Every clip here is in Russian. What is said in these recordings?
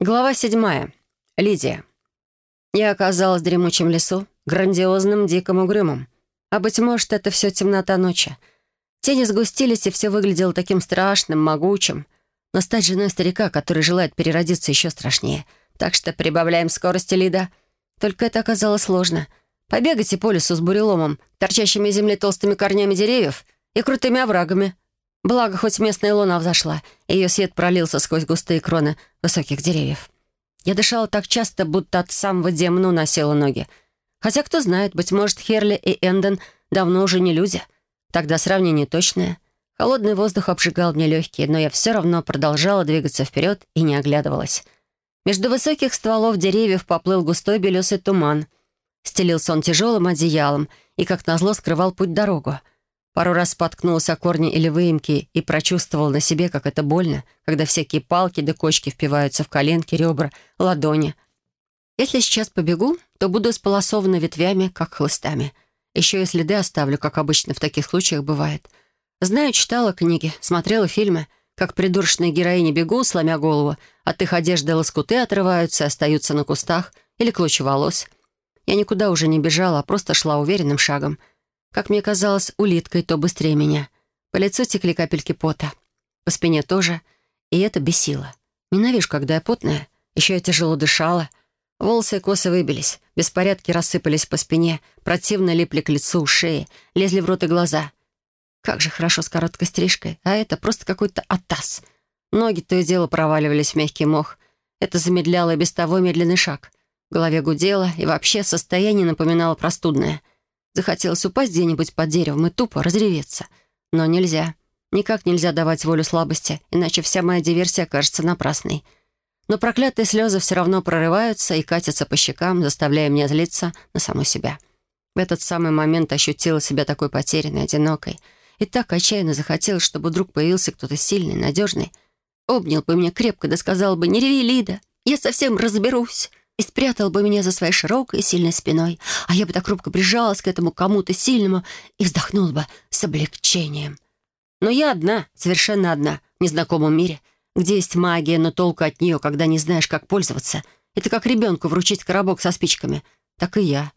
Глава седьмая. Лидия. Я оказалась в дремучем лесу, грандиозным, диким, угрюмым. А, быть может, это все темнота ночи. Тени сгустились, и все выглядело таким страшным, могучим. Но стать женой старика, который желает переродиться, еще страшнее. Так что прибавляем скорости, Лида. Только это оказалось сложно. Побегайте по лесу с буреломом, торчащими из земли толстыми корнями деревьев и крутыми оврагами — Благо, хоть местная луна взошла, и ее свет пролился сквозь густые кроны высоких деревьев. Я дышала так часто, будто от самого демона носила ноги. Хотя, кто знает, быть может, Херли и Энден давно уже не люди. Тогда сравнение точное. Холодный воздух обжигал мне легкие, но я все равно продолжала двигаться вперед и не оглядывалась. Между высоких стволов деревьев поплыл густой белесый туман. Стелился он тяжелым одеялом и, как назло, скрывал путь-дорогу — Пару раз споткнулся о корни или выемки и прочувствовал на себе, как это больно, когда всякие палки да кочки впиваются в коленки, ребра, ладони. Если сейчас побегу, то буду сполосована ветвями, как хлыстами. Еще и следы оставлю, как обычно в таких случаях бывает. Знаю, читала книги, смотрела фильмы, как придурочные героини бегут, сломя голову, от их одежды лоскуты отрываются остаются на кустах или клочья волос. Я никуда уже не бежала, а просто шла уверенным шагом — как мне казалось, улиткой, то быстрее меня. По лицу текли капельки пота. По спине тоже. И это бесило. Ненавижу, когда я потная. Еще я тяжело дышала. Волосы и косы выбились. Беспорядки рассыпались по спине. Противно липли к лицу, шее. Лезли в рот и глаза. Как же хорошо с короткой стрижкой. А это просто какой-то атас. Ноги то и дело проваливались в мягкий мох. Это замедляло и без того медленный шаг. В голове гудело, и вообще состояние напоминало простудное — Захотелось упасть где-нибудь под деревом и тупо разреветься. Но нельзя. Никак нельзя давать волю слабости, иначе вся моя диверсия окажется напрасной. Но проклятые слезы все равно прорываются и катятся по щекам, заставляя меня злиться на саму себя. В этот самый момент ощутила себя такой потерянной, одинокой. И так отчаянно захотелось, чтобы вдруг появился кто-то сильный, надежный. Обнял бы меня крепко, да сказал бы «Не реви, Лида, я совсем разберусь» и спрятал бы меня за своей широкой и сильной спиной, а я бы так робко прижалась к этому кому-то сильному и вздохнула бы с облегчением. Но я одна, совершенно одна, в незнакомом мире, где есть магия, но толку от нее, когда не знаешь, как пользоваться. Это как ребенку вручить коробок со спичками. Так и я.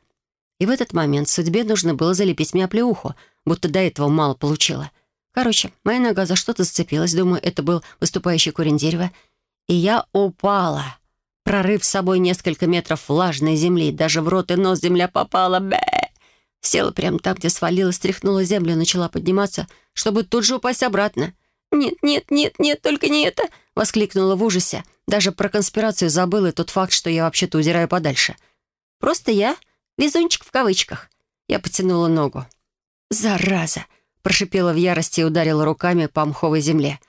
И в этот момент судьбе нужно было залепить мне оплеуху, будто до этого мало получила. Короче, моя нога за что-то зацепилась, думаю, это был выступающий корень дерева, и я упала прорыв с собой несколько метров влажной земли. Даже в рот и нос земля попала. Бе! Села прямо там, где свалилась, стряхнула землю начала подниматься, чтобы тут же упасть обратно. «Нет, нет, нет, нет, только не это!» — воскликнула в ужасе. Даже про конспирацию забыла и тот факт, что я вообще-то удираю подальше. «Просто я везунчик в кавычках». Я потянула ногу. «Зараза!» — прошипела в ярости и ударила руками по мховой земле.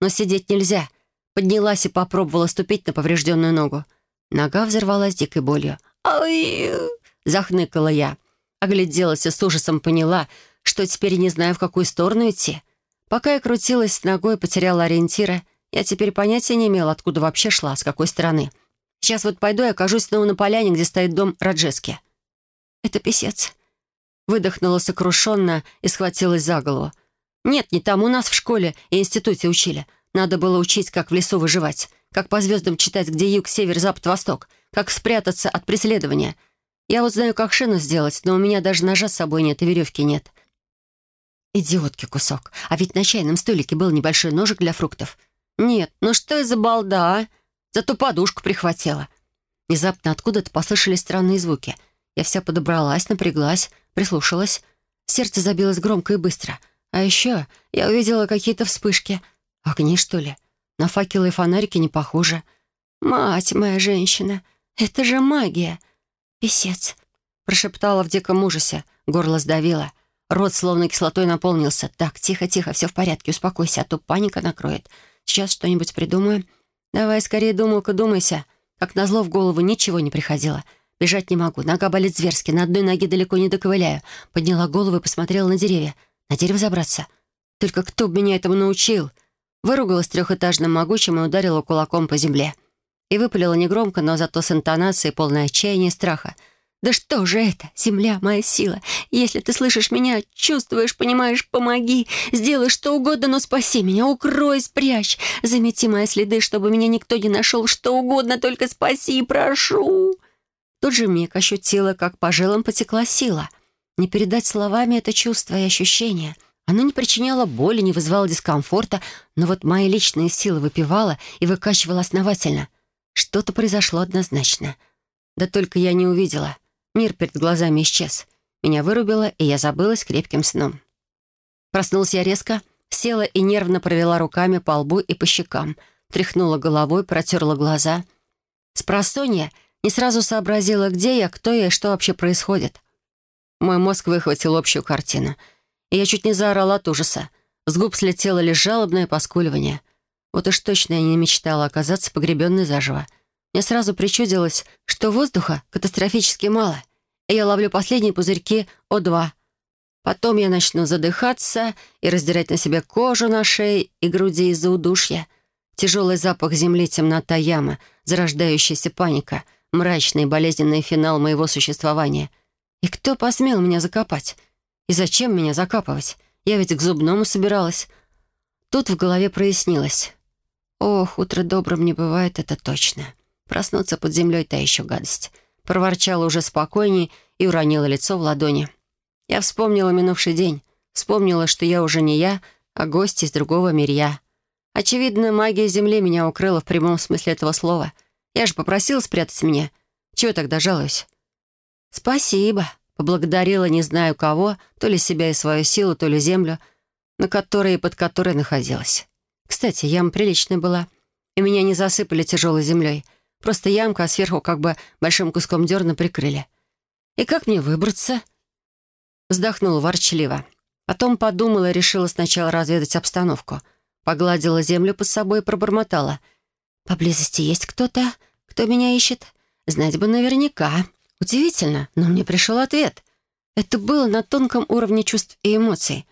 «Но сидеть нельзя. Поднялась и попробовала ступить на поврежденную ногу. Нога взорвалась дикой болью. «Ай!» — захныкала я. Огляделась и с ужасом поняла, что теперь не знаю, в какую сторону идти. Пока я крутилась ногой, потеряла ориентира, я теперь понятия не имела, откуда вообще шла, с какой стороны. Сейчас вот пойду и окажусь снова на поляне, где стоит дом Раджески. «Это писец», — выдохнула сокрушенно и схватилась за голову. «Нет, не там у нас в школе и институте учили. Надо было учить, как в лесу выживать, как по звездам читать, где юг, север, запад, восток, как спрятаться от преследования. Я вот знаю, как шину сделать, но у меня даже ножа с собой нет и веревки нет. Идиотки кусок. А ведь на чайном столике был небольшой ножик для фруктов. Нет, ну что из за балда, а? Зато подушку прихватила. Внезапно откуда-то послышались странные звуки. Я вся подобралась, напряглась, прислушалась. Сердце забилось громко и быстро. А еще я увидела какие-то вспышки — Огни, что ли? На факелы и фонарики не похоже. «Мать моя женщина! Это же магия!» «Песец!» — прошептала в диком ужасе. Горло сдавило. Рот словно кислотой наполнился. «Так, тихо-тихо, все в порядке, успокойся, а то паника накроет. Сейчас что-нибудь придумаю. Давай скорее, думалка, думайся». Как назло в голову ничего не приходило. Бежать не могу, нога болит зверски, на одной ноге далеко не доковыляю. Подняла голову и посмотрела на деревья. На дерево забраться. Только кто бы меня этому научил?» Выругалась трехэтажным могучим и ударила кулаком по земле. И выпалила негромко, но зато с интонацией полной отчаяния и страха. Да что же это? Земля — моя сила. Если ты слышишь меня, чувствуешь, понимаешь, помоги. Сделай что угодно, но спаси меня, укрой, спрячь. Замети мои следы, чтобы меня никто не нашел. Что угодно, только спаси, прошу. Тот же миг ощутила, как по жилам потекла сила. Не передать словами это чувство и ощущение. Оно не причиняло боли, не вызывало дискомфорта, но вот моя личная сила выпивала и выкачивала основательно. Что-то произошло однозначно. Да только я не увидела. Мир перед глазами исчез. Меня вырубило, и я забылась крепким сном. Проснулась я резко, села и нервно провела руками по лбу и по щекам, тряхнула головой, протерла глаза. С просонья не сразу сообразила, где я, кто я и что вообще происходит. Мой мозг выхватил общую картину, я чуть не заорала от ужаса. С губ слетело лишь жалобное поскуливание. Вот уж точно я не мечтала оказаться погребенной заживо. Мне сразу причудилось, что воздуха катастрофически мало, и я ловлю последние пузырьки О2. Потом я начну задыхаться и раздирать на себе кожу на шее и груди из-за удушья. Тяжелый запах земли, темнота ямы, зарождающаяся паника, мрачный болезненный финал моего существования. И кто посмел меня закопать? И зачем меня закапывать? Я ведь к зубному собиралась. Тут в голове прояснилось. Ох, утро добрым не бывает, это точно. Проснуться под землей — та еще гадость. Проворчала уже спокойней и уронила лицо в ладони. Я вспомнила минувший день. Вспомнила, что я уже не я, а гость из другого мирья. Очевидно, магия Земли меня укрыла в прямом смысле этого слова. Я же попросила спрятать меня. Чего тогда жалуюсь? «Спасибо», — поблагодарила не знаю кого, то ли себя и свою силу, то ли землю, на которой и под которой находилась. Кстати, яма приличная была, и меня не засыпали тяжелой землей. Просто ямка, а сверху как бы большим куском дерна прикрыли. «И как мне выбраться?» Вздохнула ворчливо. Потом подумала и решила сначала разведать обстановку. Погладила землю под собой и пробормотала. «Поблизости есть кто-то, кто меня ищет? Знать бы наверняка». Удивительно, но мне пришел ответ. Это было на тонком уровне чувств и эмоций.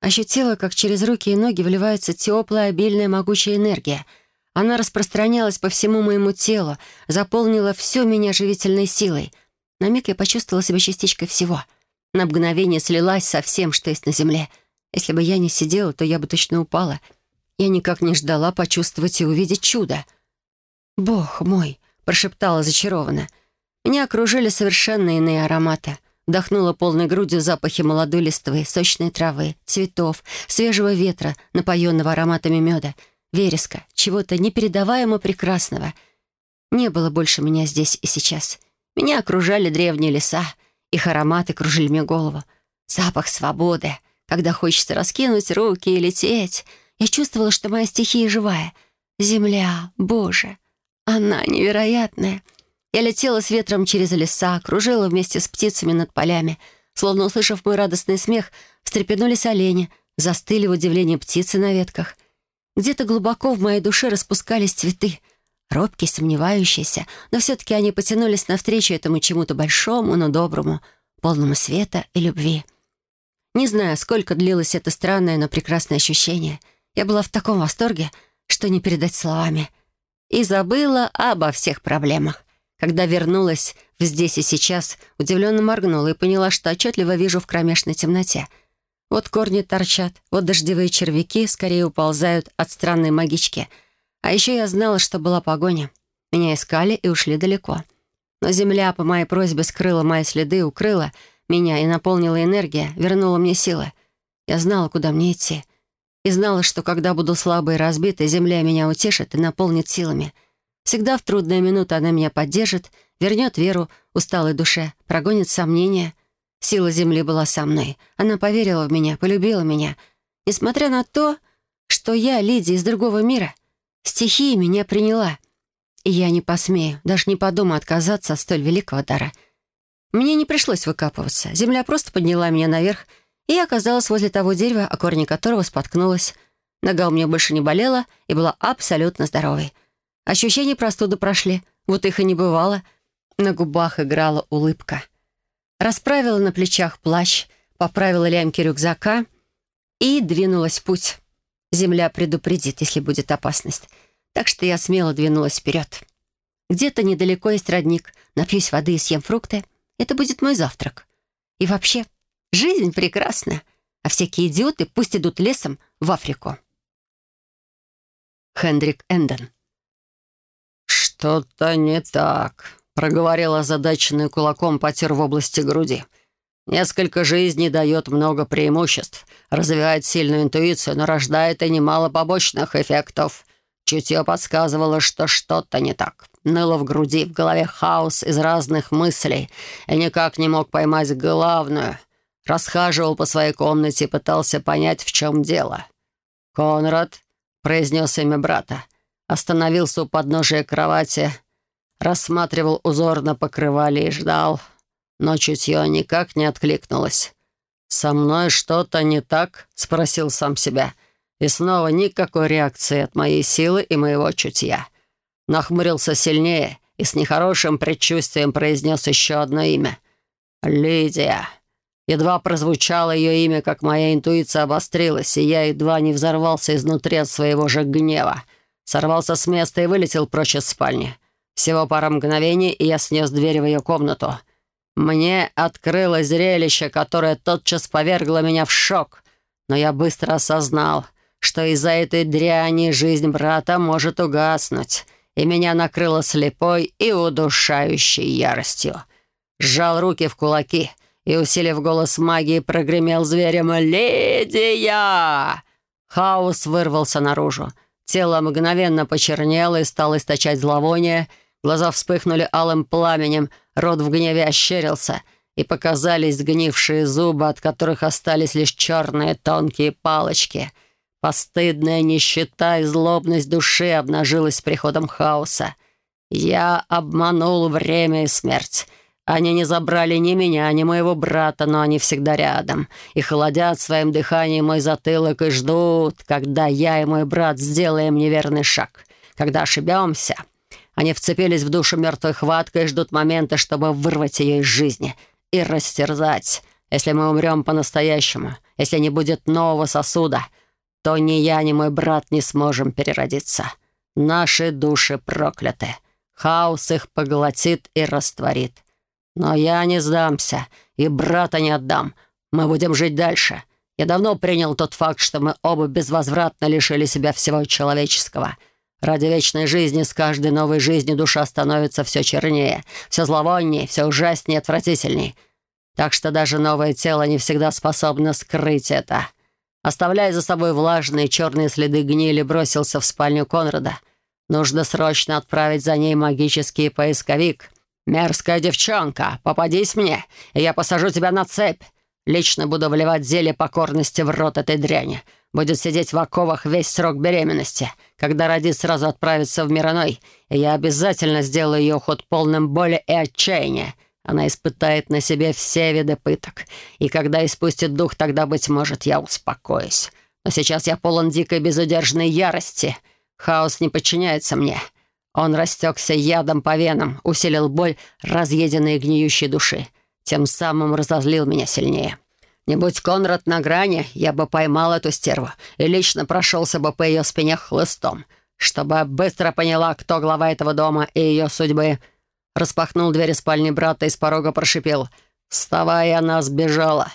Ощутила, как через руки и ноги вливается теплая, обильная, могучая энергия — она распространялась по всему моему телу, заполнила все меня живительной силой. На миг я почувствовала себя частичкой всего. На мгновение слилась со всем, что есть на земле. Если бы я не сидела, то я бы точно упала. Я никак не ждала почувствовать и увидеть чудо. «Бог мой!» — прошептала зачарованно. Меня окружили совершенно иные ароматы. Вдохнула полной грудью запахи молодой листвы, сочной травы, цветов, свежего ветра, напоенного ароматами меда — вереска, чего-то непередаваемо прекрасного. Не было больше меня здесь и сейчас. Меня окружали древние леса, их ароматы кружили мне голову. Запах свободы, когда хочется раскинуть руки и лететь. Я чувствовала, что моя стихия живая. Земля, Боже, она невероятная. Я летела с ветром через леса, кружила вместе с птицами над полями. Словно услышав мой радостный смех, встрепенулись олени, застыли в удивлении птицы на ветках — где-то глубоко в моей душе распускались цветы, робкие, сомневающиеся, но все-таки они потянулись навстречу этому чему-то большому, но доброму, полному света и любви. Не знаю, сколько длилось это странное, но прекрасное ощущение. Я была в таком восторге, что не передать словами. И забыла обо всех проблемах. Когда вернулась в «здесь и сейчас», удивленно моргнула и поняла, что отчетливо вижу в кромешной темноте — вот корни торчат, вот дождевые червяки скорее уползают от странной магички. А еще я знала, что была погоня. Меня искали и ушли далеко. Но земля по моей просьбе скрыла мои следы, укрыла меня и наполнила энергия, вернула мне силы. Я знала, куда мне идти. И знала, что когда буду слабой и разбитой, земля меня утешит и наполнит силами. Всегда в трудные минуты она меня поддержит, вернет веру усталой душе, прогонит сомнения — Сила Земли была со мной. Она поверила в меня, полюбила меня. Несмотря на то, что я, Лидия, из другого мира, стихия меня приняла. И я не посмею, даже не подумаю отказаться от столь великого дара. Мне не пришлось выкапываться. Земля просто подняла меня наверх, и я оказалась возле того дерева, о корне которого споткнулась. Нога у меня больше не болела и была абсолютно здоровой. Ощущения простуды прошли, вот их и не бывало. На губах играла улыбка расправила на плечах плащ, поправила лямки рюкзака и двинулась в путь. Земля предупредит, если будет опасность. Так что я смело двинулась вперед. Где-то недалеко есть родник. Напьюсь воды и съем фрукты. Это будет мой завтрак. И вообще, жизнь прекрасна, а всякие идиоты пусть идут лесом в Африку. Хендрик Энден. «Что-то не так», — проговорил озадаченный кулаком потер в области груди. «Несколько жизней дает много преимуществ, развивает сильную интуицию, но рождает и немало побочных эффектов. Чутье подсказывало, что что-то не так. Ныло в груди, в голове хаос из разных мыслей. И никак не мог поймать главную. Расхаживал по своей комнате и пытался понять, в чем дело. «Конрад», — произнес имя брата, остановился у подножия кровати, рассматривал узор на покрывале и ждал. Но чутье никак не откликнулось. «Со мной что-то не так?» — спросил сам себя. И снова никакой реакции от моей силы и моего чутья. Нахмурился сильнее и с нехорошим предчувствием произнес еще одно имя. «Лидия». Едва прозвучало ее имя, как моя интуиция обострилась, и я едва не взорвался изнутри от своего же гнева. Сорвался с места и вылетел прочь из спальни. Всего пара мгновений, и я снес дверь в ее комнату. Мне открылось зрелище, которое тотчас повергло меня в шок. Но я быстро осознал, что из-за этой дряни жизнь брата может угаснуть, и меня накрыло слепой и удушающей яростью. Сжал руки в кулаки и, усилив голос магии, прогремел зверем «Лидия!». Хаос вырвался наружу. Тело мгновенно почернело и стало источать зловоние, глаза вспыхнули алым пламенем, рот в гневе ощерился, и показались сгнившие зубы, от которых остались лишь черные тонкие палочки — Постыдная нищета и злобность души обнажилась приходом хаоса. Я обманул время и смерть. Они не забрали ни меня, ни моего брата, но они всегда рядом. И холодят своим дыханием мой затылок и ждут, когда я и мой брат сделаем неверный шаг. Когда ошибемся, они вцепились в душу мертвой хваткой и ждут момента, чтобы вырвать ее из жизни и растерзать. Если мы умрем по-настоящему, если не будет нового сосуда — то ни я, ни мой брат не сможем переродиться. Наши души прокляты. Хаос их поглотит и растворит. Но я не сдамся, и брата не отдам. Мы будем жить дальше. Я давно принял тот факт, что мы оба безвозвратно лишили себя всего человеческого. Ради вечной жизни с каждой новой жизнью душа становится все чернее, все зловоннее, все ужаснее отвратительней. Так что даже новое тело не всегда способно скрыть это. Оставляя за собой влажные черные следы гнили, бросился в спальню Конрада. Нужно срочно отправить за ней магический поисковик. «Мерзкая девчонка, попадись мне, и я посажу тебя на цепь. Лично буду вливать зелье покорности в рот этой дряни. Будет сидеть в оковах весь срок беременности. Когда родит, сразу отправится в Мироной, и я обязательно сделаю ее уход полным боли и отчаяния. Она испытает на себе все виды пыток. И когда испустит дух, тогда, быть может, я успокоюсь. Но сейчас я полон дикой безудержной ярости. Хаос не подчиняется мне. Он растекся ядом по венам, усилил боль разъеденной гниющей души. Тем самым разозлил меня сильнее. Не будь Конрад на грани, я бы поймал эту стерву и лично прошелся бы по ее спине хлыстом, чтобы быстро поняла, кто глава этого дома и ее судьбы — Распахнул двери спальни брата и с порога прошипел. «Вставай, она сбежала!»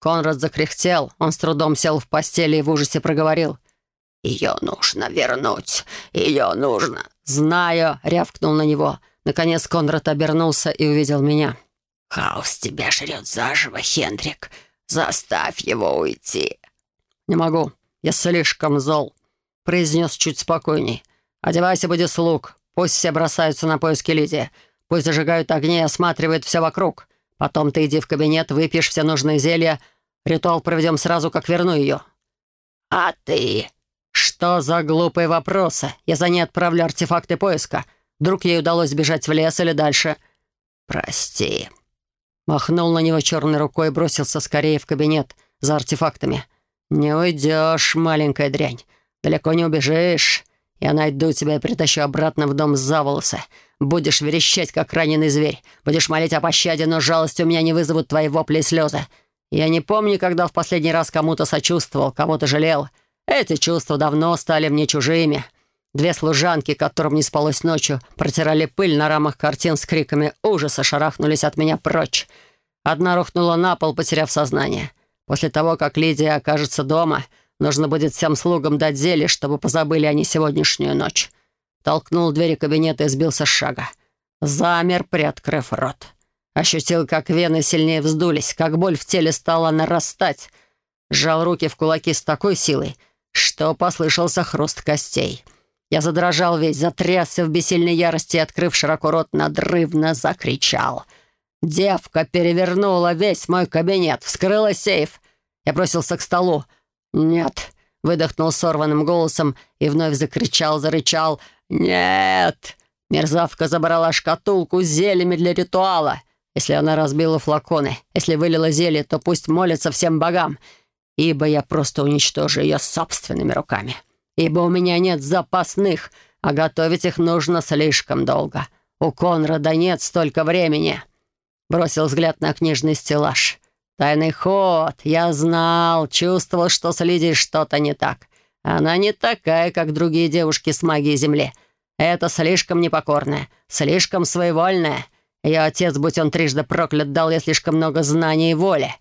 Конрад закряхтел. Он с трудом сел в постели и в ужасе проговорил. «Ее нужно вернуть! Ее нужно!» «Знаю!» — рявкнул на него. Наконец Конрад обернулся и увидел меня. «Хаос тебя жрет заживо, Хендрик. Заставь его уйти!» «Не могу. Я слишком зол», — произнес чуть спокойней. «Одевайся, буди слуг. Пусть все бросаются на поиски Лидии. Пусть зажигают огни и осматривают все вокруг. Потом ты иди в кабинет, выпьешь все нужные зелья. Ритуал проведем сразу, как верну ее». «А ты?» «Что за глупые вопросы? Я за ней отправлю артефакты поиска. Вдруг ей удалось сбежать в лес или дальше?» «Прости». Махнул на него черной рукой и бросился скорее в кабинет за артефактами. «Не уйдешь, маленькая дрянь. Далеко не убежишь. Я найду тебя и притащу обратно в дом за волосы. Будешь верещать, как раненый зверь. Будешь молить о пощаде, но жалости у меня не вызовут твои вопли и слезы. Я не помню, когда в последний раз кому-то сочувствовал, кого-то жалел. Эти чувства давно стали мне чужими. Две служанки, которым не спалось ночью, протирали пыль на рамах картин с криками ужаса, шарахнулись от меня прочь. Одна рухнула на пол, потеряв сознание. После того, как Лидия окажется дома, нужно будет всем слугам дать зелье, чтобы позабыли они сегодняшнюю ночь. Толкнул двери кабинета и сбился с шага. Замер, приоткрыв рот. Ощутил, как вены сильнее вздулись, как боль в теле стала нарастать. Сжал руки в кулаки с такой силой, что послышался хруст костей. Я задрожал весь, затрясся в бессильной ярости и, открыв широко рот, надрывно закричал. Девка перевернула весь мой кабинет, вскрыла сейф. Я бросился к столу. «Нет!» — выдохнул сорванным голосом и вновь закричал, зарычал. «Нет!» Мерзавка забрала шкатулку с зельями для ритуала. Если она разбила флаконы, если вылила зелье, то пусть молится всем богам, ибо я просто уничтожу ее собственными руками ибо у меня нет запасных, а готовить их нужно слишком долго. У Конрада нет столько времени». Бросил взгляд на книжный стеллаж. «Тайный ход. Я знал, чувствовал, что с Лидией что-то не так. Она не такая, как другие девушки с магией Земли. Это слишком непокорная, слишком своевольная. Ее отец, будь он трижды проклят, дал ей слишком много знаний и воли».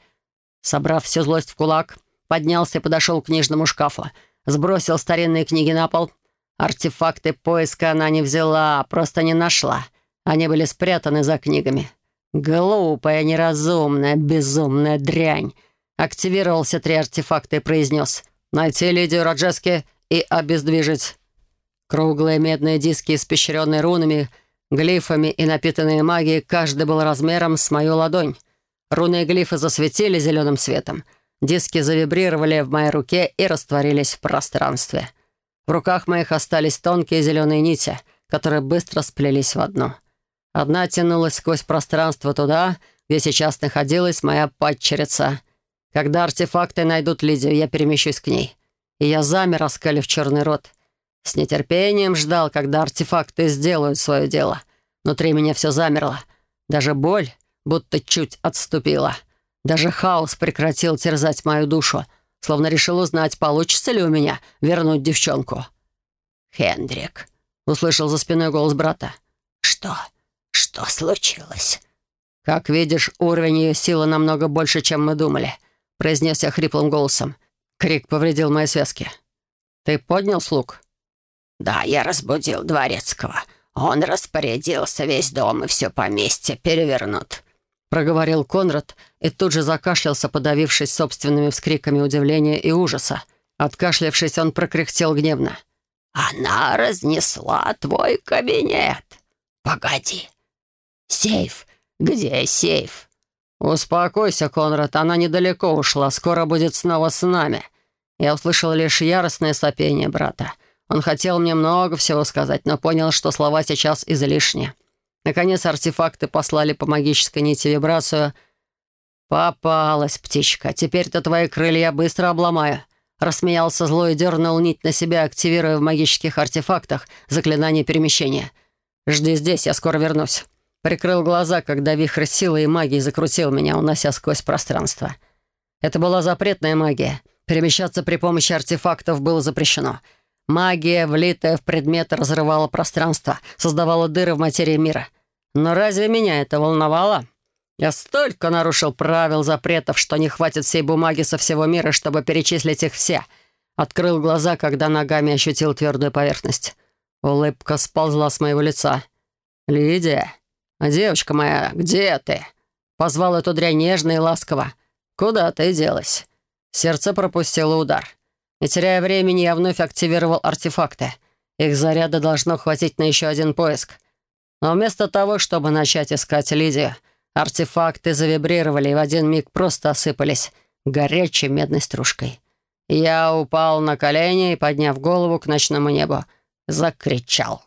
Собрав всю злость в кулак, поднялся и подошел к книжному шкафу. Сбросил старинные книги на пол. Артефакты поиска она не взяла, просто не нашла. Они были спрятаны за книгами. Глупая, неразумная, безумная дрянь. Активировал все три артефакта и произнес «Найти Лидию Раджески и обездвижить». Круглые медные диски, испещренные рунами, глифами и напитанные магией, каждый был размером с мою ладонь. Руны и глифы засветили зеленым светом — Диски завибрировали в моей руке и растворились в пространстве. В руках моих остались тонкие зеленые нити, которые быстро сплелись в одну. Одна тянулась сквозь пространство туда, где сейчас находилась моя падчерица. Когда артефакты найдут Лидию, я перемещусь к ней. И я замер, оскалив черный рот. С нетерпением ждал, когда артефакты сделают свое дело. Внутри меня все замерло. Даже боль будто чуть отступила. Даже хаос прекратил терзать мою душу, словно решил узнать, получится ли у меня вернуть девчонку. «Хендрик», — услышал за спиной голос брата. «Что? Что случилось?» «Как видишь, уровень ее силы намного больше, чем мы думали», — произнес я хриплым голосом. Крик повредил мои связки. «Ты поднял слуг?» «Да, я разбудил дворецкого. Он распорядился весь дом и все поместье перевернут проговорил Конрад и тут же закашлялся, подавившись собственными вскриками удивления и ужаса. Откашлявшись, он прокряхтел гневно. «Она разнесла твой кабинет. Погоди. Сейф. Где сейф?» «Успокойся, Конрад, она недалеко ушла, скоро будет снова с нами». Я услышал лишь яростное сопение брата. Он хотел мне много всего сказать, но понял, что слова сейчас излишни. Наконец артефакты послали по магической нити вибрацию. «Попалась, птичка. Теперь-то твои крылья быстро обломаю». Рассмеялся злой и дернул нить на себя, активируя в магических артефактах заклинание перемещения. «Жди здесь, я скоро вернусь». Прикрыл глаза, когда вихрь силы и магии закрутил меня, унося сквозь пространство. Это была запретная магия. Перемещаться при помощи артефактов было запрещено. Магия, влитая в предметы, разрывала пространство, создавала дыры в материи мира. Но разве меня это волновало? Я столько нарушил правил, запретов, что не хватит всей бумаги со всего мира, чтобы перечислить их все. Открыл глаза, когда ногами ощутил твердую поверхность. Улыбка сползла с моего лица. «Лидия, девочка моя, где ты?» Позвал эту дрянь нежно и ласково. «Куда ты делась?» Сердце пропустило удар. Не теряя времени, я вновь активировал артефакты. Их заряда должно хватить на еще один поиск. Но вместо того, чтобы начать искать Лидию, артефакты завибрировали и в один миг просто осыпались горячей медной стружкой. Я упал на колени и, подняв голову к ночному небу, закричал.